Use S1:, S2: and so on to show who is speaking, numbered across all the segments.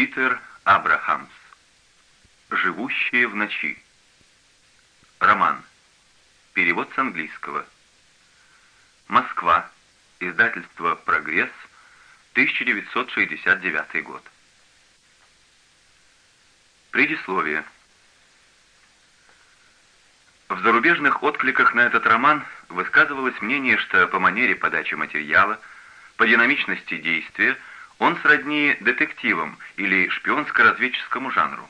S1: Питер Абрахамс. «Живущие в ночи». Роман. Перевод с английского. Москва. Издательство «Прогресс», 1969 год. Предисловие. В зарубежных откликах на этот роман высказывалось мнение, что по манере подачи материала, по динамичности действия он сродни детективам или шпионско-разведческому жанру.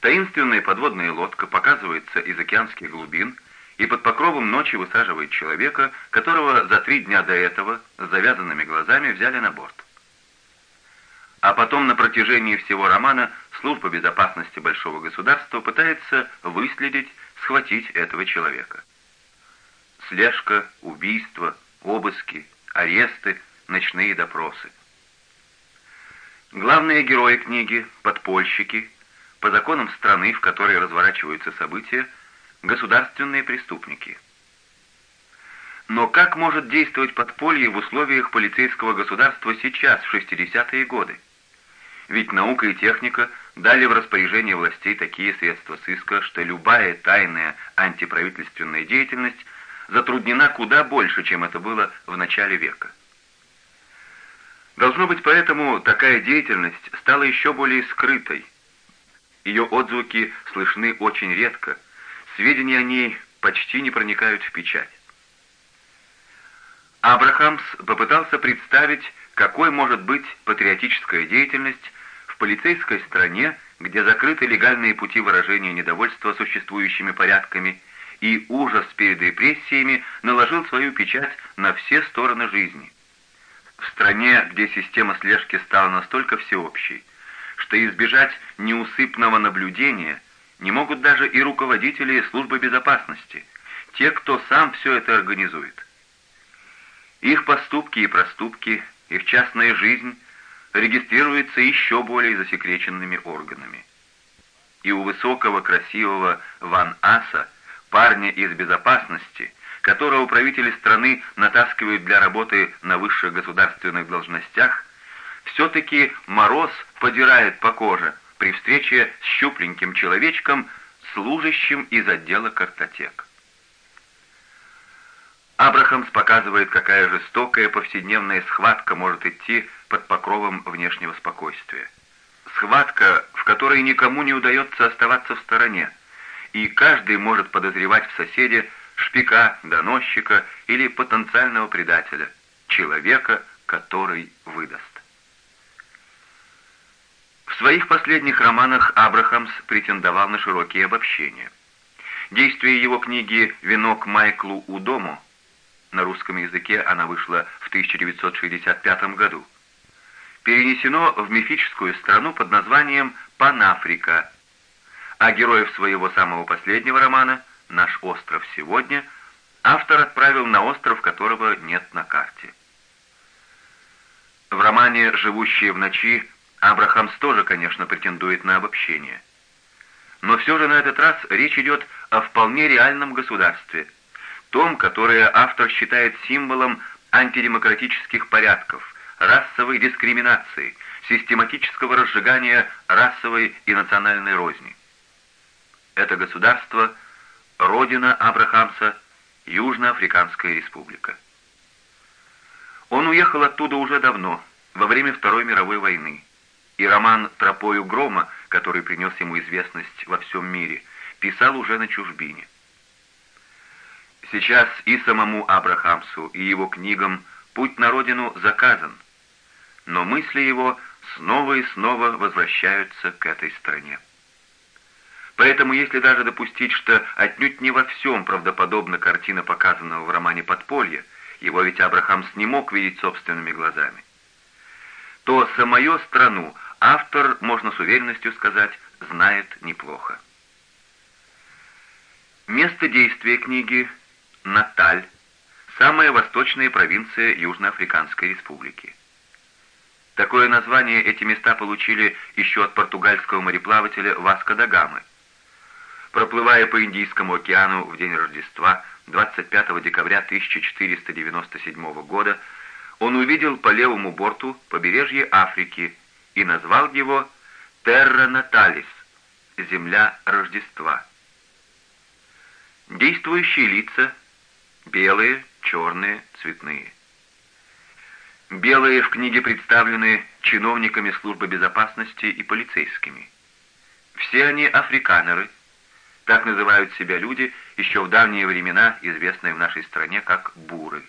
S1: Таинственная подводная лодка показывается из океанских глубин и под покровом ночи высаживает человека, которого за три дня до этого с завязанными глазами взяли на борт. А потом на протяжении всего романа служба безопасности большого государства пытается выследить схватить этого человека. Слежка, убийства, обыски, аресты, ночные допросы. Главные герои книги – подпольщики, по законам страны, в которой разворачиваются события, государственные преступники. Но как может действовать подполье в условиях полицейского государства сейчас, в 60-е годы? Ведь наука и техника дали в распоряжение властей такие средства сыска, что любая тайная антиправительственная деятельность затруднена куда больше, чем это было в начале века. Должно быть, поэтому такая деятельность стала еще более скрытой. Ее отзвуки слышны очень редко, сведения о ней почти не проникают в печать. Абрахамс попытался представить, какой может быть патриотическая деятельность в полицейской стране, где закрыты легальные пути выражения недовольства существующими порядками, и ужас перед репрессиями наложил свою печать на все стороны жизни. В стране, где система слежки стала настолько всеобщей, что избежать неусыпного наблюдения не могут даже и руководители службы безопасности, те, кто сам все это организует. Их поступки и проступки, их частная жизнь регистрируется еще более засекреченными органами. И у высокого красивого Ван Аса, парня из безопасности, которого правители страны натаскивают для работы на высших государственных должностях, все-таки мороз подирает по коже при встрече с щупленьким человечком, служащим из отдела картотек. Абрахамс показывает, какая жестокая повседневная схватка может идти под покровом внешнего спокойствия. Схватка, в которой никому не удается оставаться в стороне, и каждый может подозревать в соседе шпика, доносчика или потенциального предателя, человека, который выдаст. В своих последних романах Абрахамс претендовал на широкие обобщения. Действие его книги «Венок Майклу у дому» на русском языке она вышла в 1965 году, перенесено в мифическую страну под названием Панафрика, а героев своего самого последнего романа «Наш остров сегодня» автор отправил на остров, которого нет на карте. В романе «Живущие в ночи» Абрахамс тоже, конечно, претендует на обобщение. Но все же на этот раз речь идет о вполне реальном государстве – том, которое автор считает символом антидемократических порядков, расовой дискриминации, систематического разжигания расовой и национальной розни. Это государство – родина Абрахамса, Южноафриканская республика. Он уехал оттуда уже давно, во время Второй мировой войны, и роман «Тропою грома», который принес ему известность во всем мире, писал уже на чужбине. Сейчас и самому Абрахамсу, и его книгам путь на родину заказан, но мысли его снова и снова возвращаются к этой стране. Поэтому, если даже допустить, что отнюдь не во всем правдоподобна картина, показанного в романе «Подполье», его ведь Абрахамс не мог видеть собственными глазами, то самую страну автор, можно с уверенностью сказать, знает неплохо. Место действия книги Наталь, самая восточная провинция Южноафриканской республики. Такое название эти места получили еще от португальского мореплавателя Васко да Гамы. Проплывая по Индийскому океану в день Рождества, 25 декабря 1497 года, он увидел по левому борту побережье Африки и назвал его «Терра Наталис» — «Земля Рождества». Действующие лица — белые, черные, цветные. Белые в книге представлены чиновниками службы безопасности и полицейскими. Все они африканеры, так называют себя люди, еще в давние времена известные в нашей стране как буры.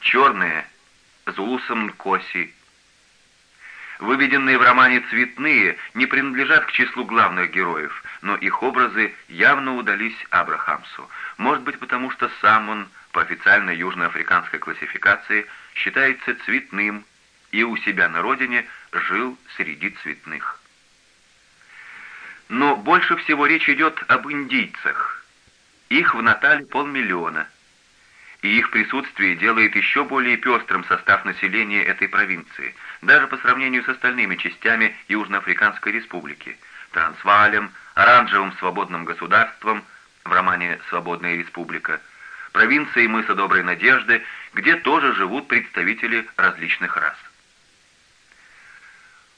S1: Черные — Зулусом Нкоси. Выведенные в романе «Цветные» не принадлежат к числу главных героев, но их образы явно удались Абрахамсу. Может быть, потому что сам он, по официальной южноафриканской классификации, считается цветным и у себя на родине жил среди цветных. Но больше всего речь идет об индийцах. Их в Натале полмиллиона, и их присутствие делает еще более пестрым состав населения этой провинции, даже по сравнению с остальными частями Южноафриканской республики, Трансвалем, Оранжевым свободным государством в романе «Свободная республика», провинции мыса Доброй Надежды, где тоже живут представители различных рас.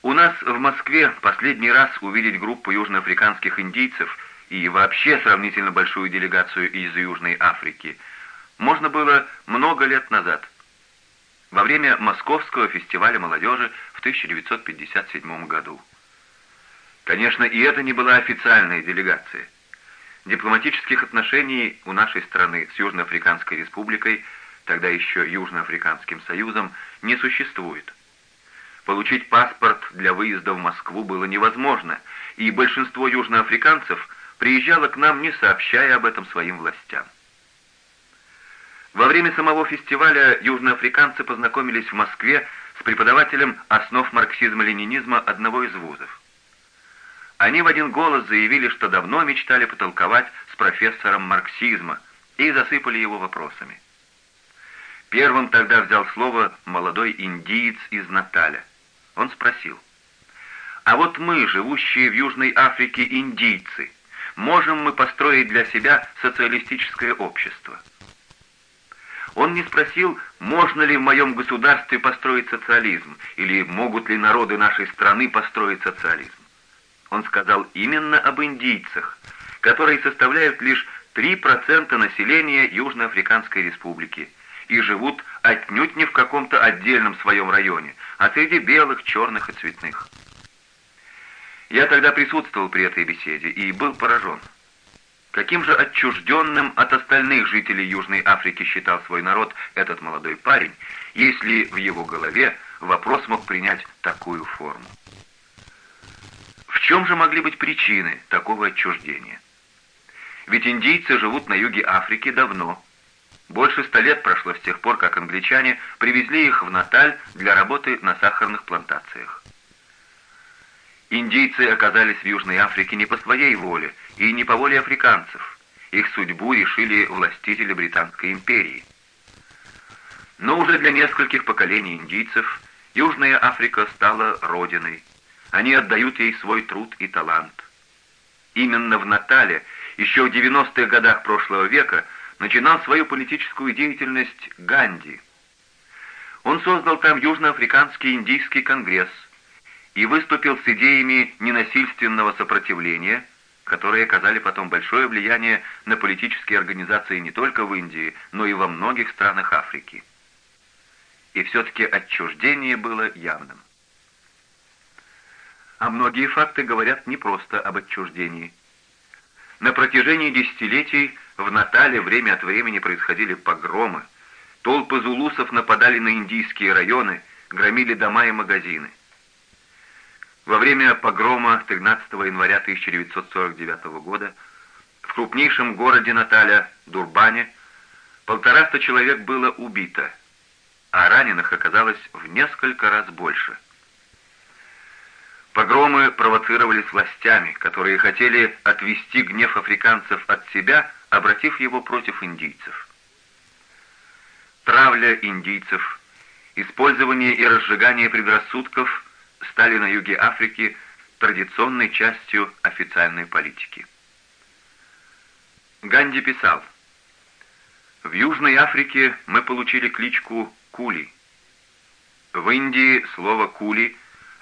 S1: У нас в Москве последний раз увидеть группу южноафриканских индийцев и вообще сравнительно большую делегацию из Южной Африки можно было много лет назад, во время Московского фестиваля молодежи в 1957 году. Конечно, и это не была официальная делегация. Дипломатических отношений у нашей страны с Южноафриканской республикой, тогда еще Южноафриканским союзом, не существует. Получить паспорт для выезда в Москву было невозможно, и большинство южноафриканцев приезжало к нам, не сообщая об этом своим властям. Во время самого фестиваля южноафриканцы познакомились в Москве с преподавателем основ марксизма-ленинизма одного из вузов. Они в один голос заявили, что давно мечтали потолковать с профессором марксизма, и засыпали его вопросами. Первым тогда взял слово молодой индиец из Наталя. Он спросил, «А вот мы, живущие в Южной Африке индийцы, можем мы построить для себя социалистическое общество?» Он не спросил, можно ли в моем государстве построить социализм, или могут ли народы нашей страны построить социализм. Он сказал именно об индийцах, которые составляют лишь 3% населения Южноафриканской республики и живут отнюдь не в каком-то отдельном своем районе, а среди белых, черных и цветных. Я тогда присутствовал при этой беседе и был поражен. Каким же отчужденным от остальных жителей Южной Африки считал свой народ этот молодой парень, если в его голове вопрос мог принять такую форму? В чем же могли быть причины такого отчуждения? Ведь индийцы живут на юге Африки давно. Больше ста лет прошло с тех пор, как англичане привезли их в Наталь для работы на сахарных плантациях. Индийцы оказались в Южной Африке не по своей воле и не по воле африканцев. Их судьбу решили властители Британской империи. Но уже для нескольких поколений индийцев Южная Африка стала родиной, они отдают ей свой труд и талант. Именно в Натале, еще в 90-х годах прошлого века, начинал свою политическую деятельность Ганди. Он создал там Южноафриканский индийский конгресс и выступил с идеями ненасильственного сопротивления, которые оказали потом большое влияние на политические организации не только в Индии, но и во многих странах Африки. И все-таки отчуждение было явным а многие факты говорят не просто об отчуждении. На протяжении десятилетий в Натале время от времени происходили погромы, толпы зулусов нападали на индийские районы, громили дома и магазины. Во время погрома 13 января 1949 года в крупнейшем городе Наталя, Дурбане, полтораста человек было убито, а раненых оказалось в несколько раз больше. Погромы провоцировались властями, которые хотели отвести гнев африканцев от себя, обратив его против индийцев. Травля индийцев, использование и разжигание предрассудков стали на юге Африки традиционной частью официальной политики. Ганди писал, «В Южной Африке мы получили кличку Кули. В Индии слово «кули»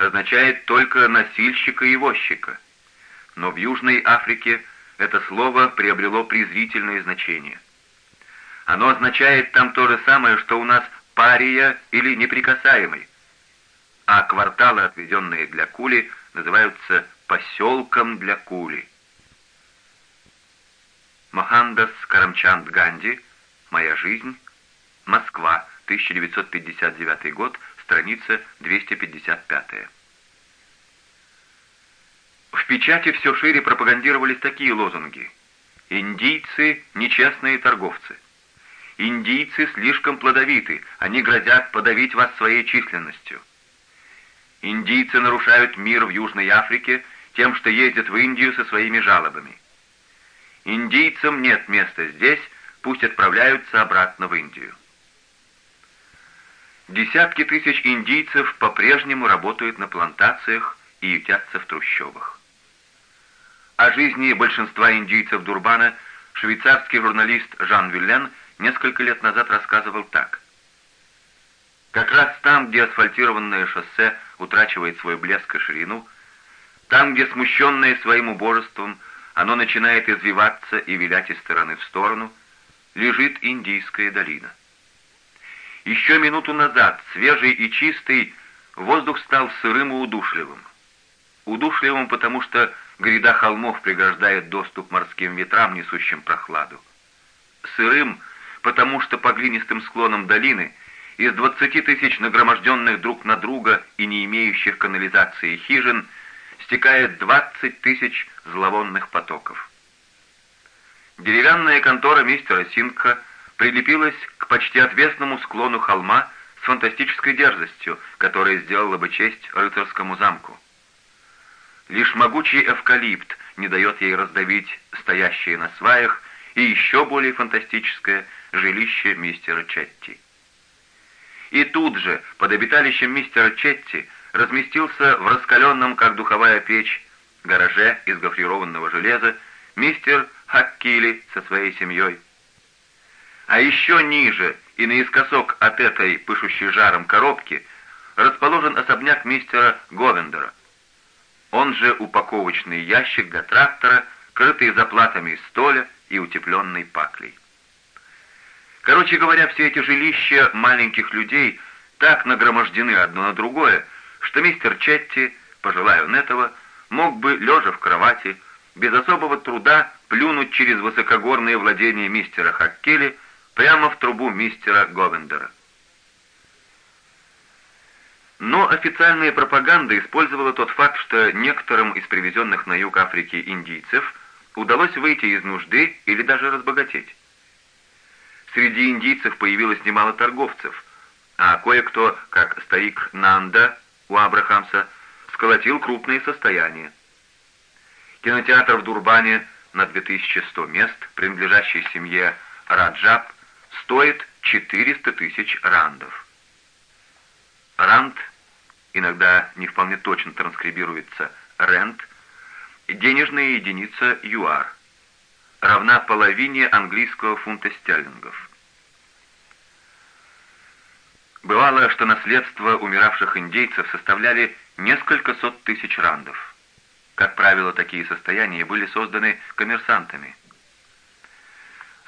S1: означает только носильщика и возчика. Но в Южной Африке это слово приобрело презрительное значение. Оно означает там то же самое, что у нас пария или неприкасаемый, а кварталы, отведенные для кули, называются поселком для кули. Мохандас Карамчанд Ганди «Моя жизнь», Москва, 1959 год, страница 255. В печати все шире пропагандировались такие лозунги. «Индийцы – нечестные торговцы». «Индийцы слишком плодовиты, они грозят подавить вас своей численностью». «Индийцы нарушают мир в Южной Африке тем, что ездят в Индию со своими жалобами». «Индийцам нет места здесь, пусть отправляются обратно в Индию». Десятки тысяч индийцев по-прежнему работают на плантациях и ютятся в трущобах. О жизни большинства индийцев Дурбана швейцарский журналист Жан Виллен несколько лет назад рассказывал так. Как раз там, где асфальтированное шоссе утрачивает свой блеск и ширину, там, где смущенное своим убожеством, оно начинает извиваться и вилять из стороны в сторону, лежит Индийская долина. Еще минуту назад, свежий и чистый, воздух стал сырым и удушливым. Удушливым, потому что гряда холмов преграждает доступ морским ветрам, несущим прохладу. Сырым, потому что по глинистым склонам долины из двадцати тысяч нагроможденных друг на друга и не имеющих канализации хижин стекает двадцать тысяч зловонных потоков. Деревянная контора мистера Синка — прилепилась к почти отвесному склону холма с фантастической дерзостью, которая сделала бы честь рыцарскому замку. Лишь могучий эвкалипт не дает ей раздавить стоящие на сваях и еще более фантастическое жилище мистера Четти. И тут же, под обиталищем мистера Четти, разместился в раскаленном, как духовая печь, гараже из гофрированного железа мистер Хаккили со своей семьей. А еще ниже и наискосок от этой пышущей жаром коробки расположен особняк мистера Говендера. Он же упаковочный ящик для трактора, крытый заплатами из столя и утепленный паклей. Короче говоря, все эти жилища маленьких людей так нагромождены одно на другое, что мистер Четти, пожелая он этого, мог бы, лежа в кровати, без особого труда плюнуть через высокогорные владения мистера Хаккели прямо в трубу мистера Говендера. Но официальная пропаганда использовала тот факт, что некоторым из привезенных на юг Африки индийцев удалось выйти из нужды или даже разбогатеть. Среди индийцев появилось немало торговцев, а кое-кто, как старик Нанда у Абрахамса, сколотил крупные состояния. Кинотеатр в Дурбане на 2100 мест, принадлежащий семье Раджаб, стоит 400 тысяч рандов. Ранд, иногда не вполне точно транскрибируется рент, денежная единица ЮАР, равна половине английского фунта стерлингов. Бывало, что наследство умиравших индейцев составляли несколько сот тысяч рандов. Как правило, такие состояния были созданы коммерсантами –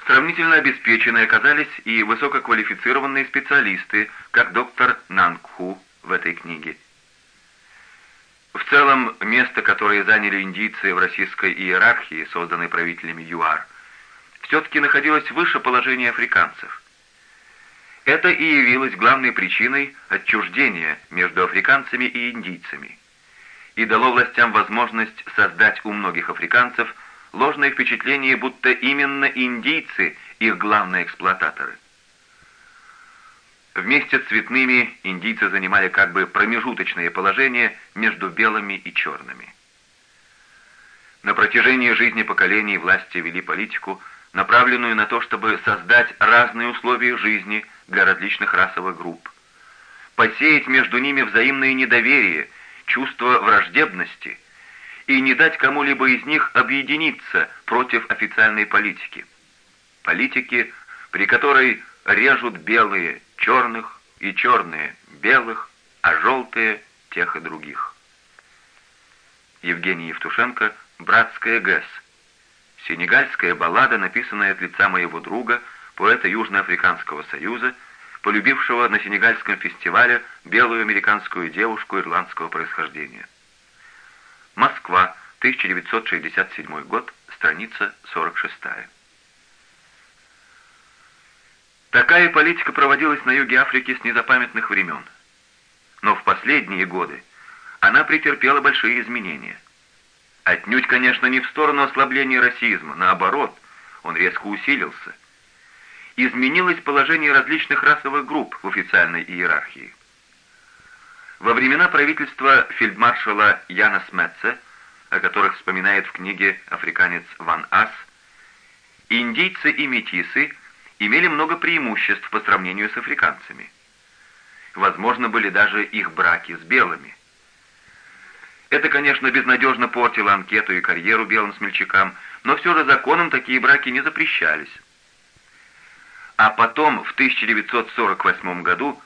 S1: Сравнительно обеспеченные оказались и высококвалифицированные специалисты, как доктор Нангху в этой книге. В целом, место, которое заняли индийцы в российской иерархии, созданной правителями ЮАР, все-таки находилось выше положения африканцев. Это и явилось главной причиной отчуждения между африканцами и индийцами и дало властям возможность создать у многих африканцев – ложное впечатление, будто именно индийцы их главные эксплуататоры. Вместе с цветными индийцы занимали как бы промежуточное положение между белыми и черными. На протяжении жизни поколений власти вели политику, направленную на то, чтобы создать разные условия жизни для различных расовых групп, посеять между ними взаимное недоверие, чувство враждебности – и не дать кому-либо из них объединиться против официальной политики. Политики, при которой режут белые черных и черные белых, а желтые тех и других. Евгений Евтушенко «Братская ГЭС». Сенегальская баллада, написанная от лица моего друга, поэта Южноафриканского союза, полюбившего на сенегальском фестивале белую американскую девушку ирландского происхождения. Москва, 1967 год, страница 46. Такая политика проводилась на юге Африки с незапамятных времен. Но в последние годы она претерпела большие изменения. Отнюдь, конечно, не в сторону ослабления расизма, наоборот, он резко усилился. Изменилось положение различных расовых групп в официальной иерархии. Во времена правительства фельдмаршала Яна Сметца, о которых вспоминает в книге «Африканец Ван Ас», индийцы и метисы имели много преимуществ по сравнению с африканцами. Возможно, были даже их браки с белыми. Это, конечно, безнадежно портило анкету и карьеру белым смельчакам, но все же законом такие браки не запрещались. А потом, в 1948 году,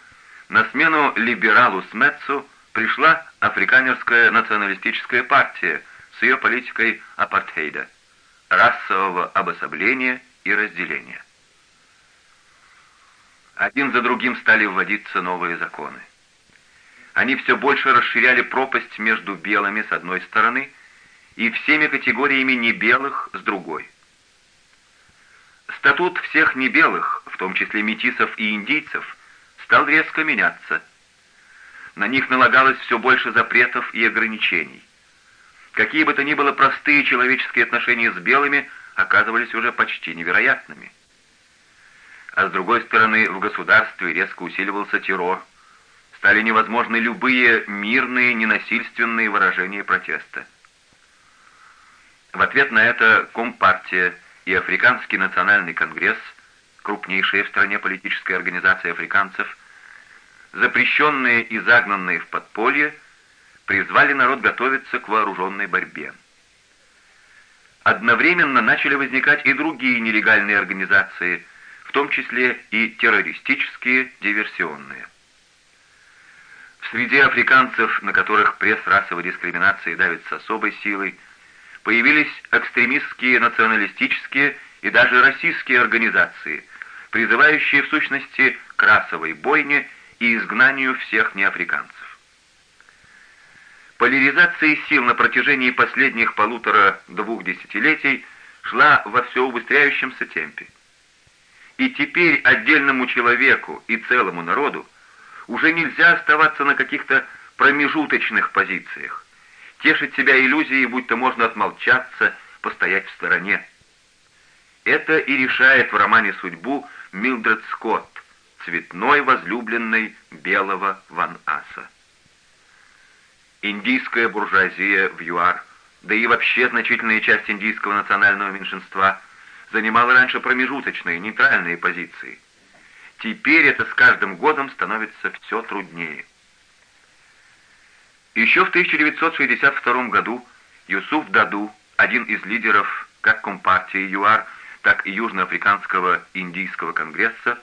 S1: на смену либералу Сметцу пришла Африканерская националистическая партия с ее политикой апартейда, расового обособления и разделения. Один за другим стали вводиться новые законы. Они все больше расширяли пропасть между белыми с одной стороны и всеми категориями небелых с другой. Статут всех небелых, в том числе метисов и индийцев, стал резко меняться. На них налагалось все больше запретов и ограничений. Какие бы то ни было простые человеческие отношения с белыми оказывались уже почти невероятными. А с другой стороны, в государстве резко усиливался террор. Стали невозможны любые мирные, ненасильственные выражения протеста. В ответ на это Компартия и Африканский национальный конгресс, крупнейшая в стране политическая организация африканцев, запрещенные и загнанные в подполье, призвали народ готовиться к вооруженной борьбе. Одновременно начали возникать и другие нелегальные организации, в том числе и террористические, диверсионные. В среде африканцев, на которых пресс расовой дискриминации давит с особой силой, появились экстремистские, националистические и даже российские организации, призывающие в сущности к расовой бойне и изгнанию всех неафриканцев. Поляризация сил на протяжении последних полутора-двух десятилетий шла во все убыстряющемся темпе. И теперь отдельному человеку и целому народу уже нельзя оставаться на каких-то промежуточных позициях, тешить себя иллюзией, будто можно отмолчаться, постоять в стороне. Это и решает в романе судьбу Милдред Скотт, цветной возлюбленной белого Ван Аса. Индийская буржуазия в ЮАР, да и вообще значительная часть индийского национального меньшинства, занимала раньше промежуточные, нейтральные позиции. Теперь это с каждым годом становится все труднее. Еще в 1962 году Юсуф Даду, один из лидеров как Компартии ЮАР, так и Южноафриканского индийского конгресса,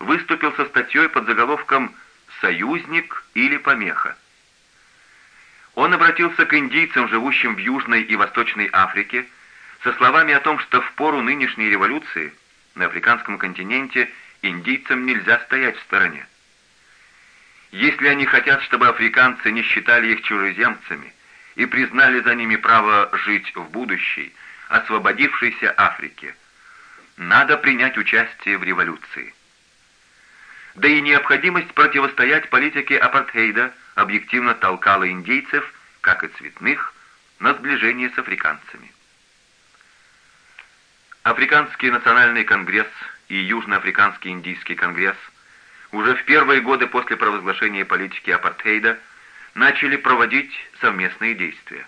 S1: выступил со статьей под заголовком «Союзник или помеха». Он обратился к индийцам, живущим в Южной и Восточной Африке, со словами о том, что в пору нынешней революции на африканском континенте индийцам нельзя стоять в стороне. Если они хотят, чтобы африканцы не считали их чужеземцами и признали за ними право жить в будущей, освободившейся Африке, надо принять участие в революции. Да и необходимость противостоять политике апартейда объективно толкала индейцев, как и цветных, на сближение с африканцами. Африканский национальный конгресс и Южноафриканский индийский конгресс уже в первые годы после провозглашения политики апартейда начали проводить совместные действия.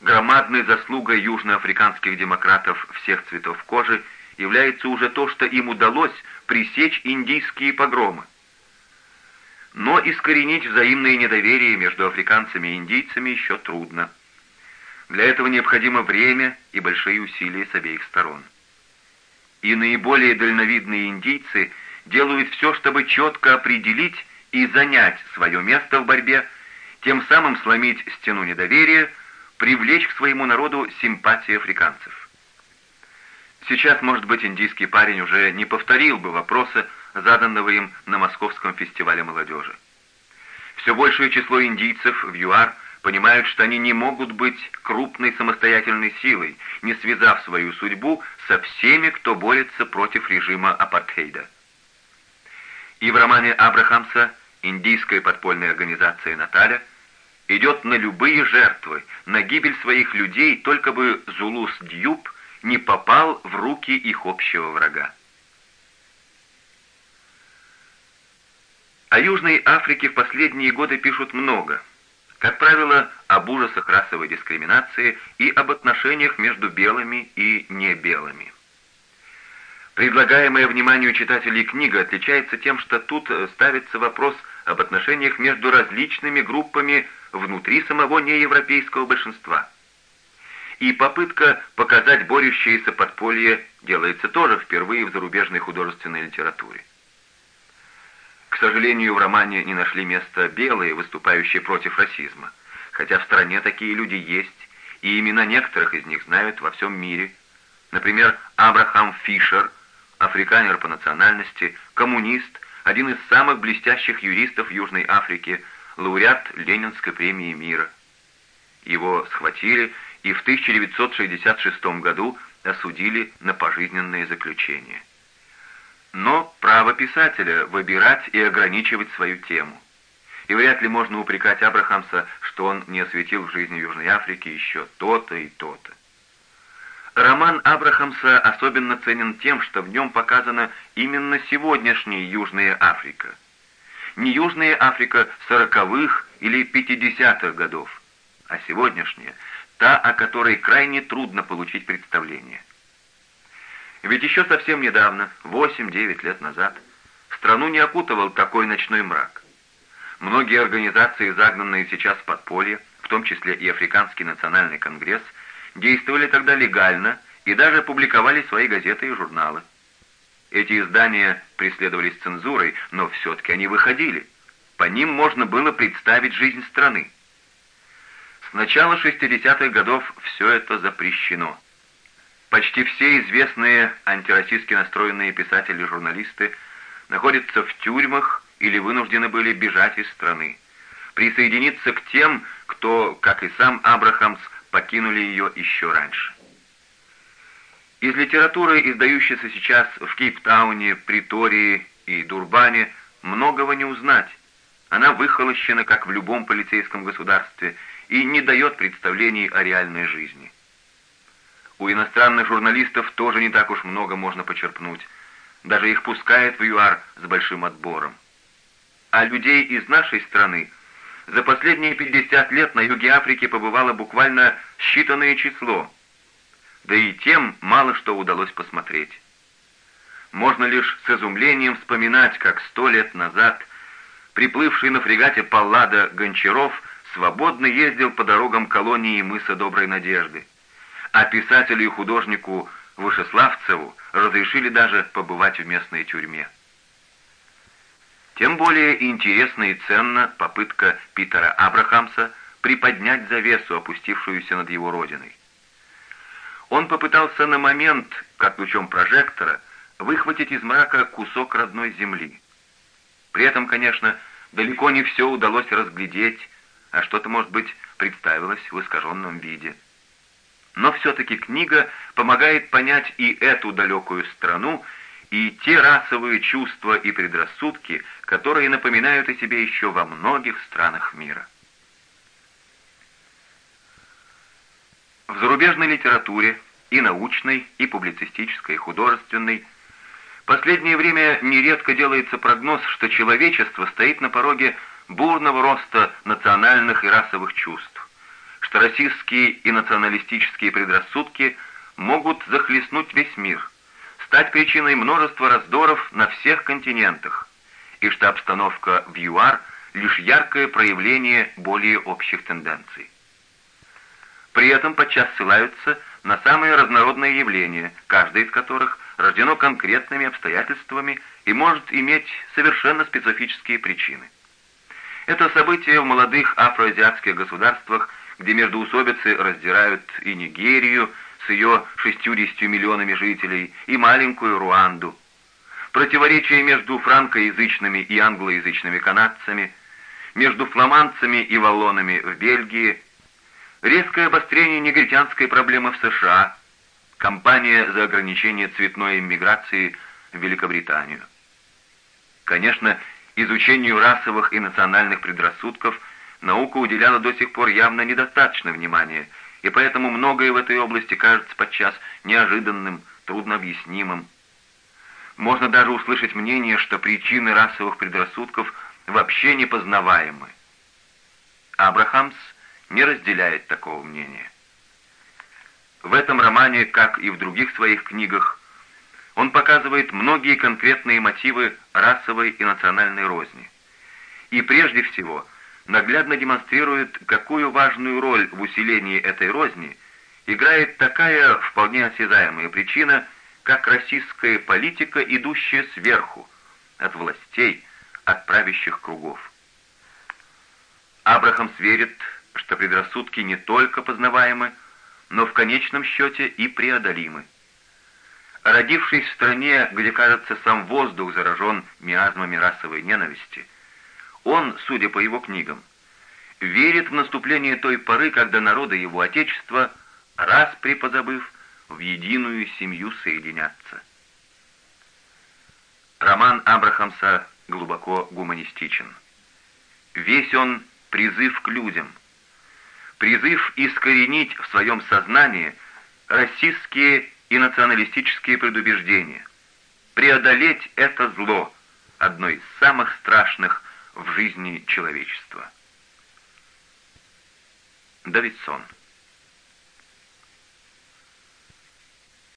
S1: Громадной заслугой южноафриканских демократов всех цветов кожи является уже то, что им удалось пресечь индийские погромы. Но искоренить взаимное недоверие между африканцами и индийцами еще трудно. Для этого необходимо время и большие усилия с обеих сторон. И наиболее дальновидные индийцы делают все, чтобы четко определить и занять свое место в борьбе, тем самым сломить стену недоверия, привлечь к своему народу симпатии африканцев. Сейчас, может быть, индийский парень уже не повторил бы вопроса, заданного им на Московском фестивале молодежи. Все большее число индийцев в ЮАР понимают, что они не могут быть крупной самостоятельной силой, не связав свою судьбу со всеми, кто борется против режима апартейда. И в романе Абрахамса «Индийская подпольная организация Наталя» идет на любые жертвы, на гибель своих людей, только бы Зулус Дьюб не попал в руки их общего врага. О Южной Африке в последние годы пишут много. Как правило, об ужасах расовой дискриминации и об отношениях между белыми и небелыми. Предлагаемая вниманию читателей книга отличается тем, что тут ставится вопрос об отношениях между различными группами внутри самого неевропейского большинства. И попытка показать борющееся подполье делается тоже впервые в зарубежной художественной литературе. К сожалению, в романе не нашли места белые, выступающие против расизма, хотя в стране такие люди есть, и имена некоторых из них знают во всем мире. Например, Абрахам Фишер, африканер по национальности, коммунист, один из самых блестящих юристов Южной Африки, лауреат Ленинской премии мира. Его схватили и в 1966 году осудили на пожизненное заключение но право писателя выбирать и ограничивать свою тему. И вряд ли можно упрекать Абрахамса, что он не осветил в жизни Южной Африки еще то-то и то-то. Роман Абрахамса особенно ценен тем, что в нем показана именно сегодняшняя Южная Африка. Не Южная Африка сороковых или пятидесятых годов, а сегодняшняя, та, о которой крайне трудно получить представление. Ведь еще совсем недавно, 8-9 лет назад, страну не окутывал такой ночной мрак. Многие организации, загнанные сейчас в подполье, в том числе и Африканский национальный конгресс, действовали тогда легально и даже публиковали свои газеты и журналы. Эти издания преследовались цензурой, но все-таки они выходили. По ним можно было представить жизнь страны. С начала 60-х годов все это запрещено. Почти все известные антироссийски настроенные писатели и журналисты находятся в тюрьмах или вынуждены были бежать из страны. Присоединиться к тем, кто, как и сам Абрахамс, покинули ее еще раньше. Из литературы, издающейся сейчас в Кейптауне, Притории и Дурбане, многого не узнать. Она выхолощена, как в любом полицейском государстве, и не дает представлений о реальной жизни. У иностранных журналистов тоже не так уж много можно почерпнуть. Даже их пускают в ЮАР с большим отбором. А людей из нашей страны за последние 50 лет на юге Африки побывало буквально считанное число. Да и тем мало что удалось посмотреть. Можно лишь с изумлением вспоминать, как сто лет назад приплывший на фрегате Паллада Гончаров свободно ездил по дорогам колонии мыса Доброй Надежды а писателю и художнику Вышеславцеву разрешили даже побывать в местной тюрьме. Тем более интересна и ценна попытка Питера Абрахамса приподнять завесу, опустившуюся над его родиной. Он попытался на момент, как лучом прожектора, выхватить из мрака кусок родной земли. При этом, конечно, далеко не все удалось разглядеть, а что-то, может быть, представилось в искаженном виде. Но все-таки книга помогает понять и эту далекую страну, и те расовые чувства и предрассудки, которые напоминают о себе еще во многих странах мира. В зарубежной литературе, и научной, и публицистической, и художественной, последнее время нередко делается прогноз, что человечество стоит на пороге бурного роста национальных и расовых чувств что расистские и националистические предрассудки могут захлестнуть весь мир, стать причиной множества раздоров на всех континентах, и что обстановка в ЮАР — лишь яркое проявление более общих тенденций. При этом подчас ссылаются на самые разнородные явления, каждое из которых рождено конкретными обстоятельствами и может иметь совершенно специфические причины. Это событие в молодых афроазиатских государствах, где междоусобицы раздирают и Нигерию с ее 60 миллионами жителей, и маленькую Руанду. Противоречия между франкоязычными и англоязычными канадцами, между фламандцами и валлонами в Бельгии, резкое обострение негритянской проблемы в США, кампания за ограничение цветной иммиграции в Великобританию. Конечно, изучению расовых и национальных предрассудков наука уделяла до сих пор явно недостаточно внимания, и поэтому многое в этой области кажется подчас неожиданным, труднообъяснимым. Можно даже услышать мнение, что причины расовых предрассудков вообще непознаваемы. Абрахамс не разделяет такого мнения. В этом романе, как и в других своих книгах, он показывает многие конкретные мотивы расовой и национальной розни. И прежде всего наглядно демонстрирует, какую важную роль в усилении этой розни играет такая вполне осязаемая причина, как российская политика, идущая сверху, от властей, от правящих кругов. Абрахамс верит, что предрассудки не только познаваемы, но в конечном счете и преодолимы. Родившись в стране, где, кажется, сам воздух заражен миазмами расовой ненависти, он, судя по его книгам, верит в наступление той поры, когда народы его Отечества, раз припозабыв, в единую семью соединятся. Роман Абрахамса глубоко гуманистичен. Весь он призыв к людям, призыв искоренить в своем сознании расистские и националистические предубеждения, преодолеть это зло, одно из самых страшных в жизни человечества. Давидсон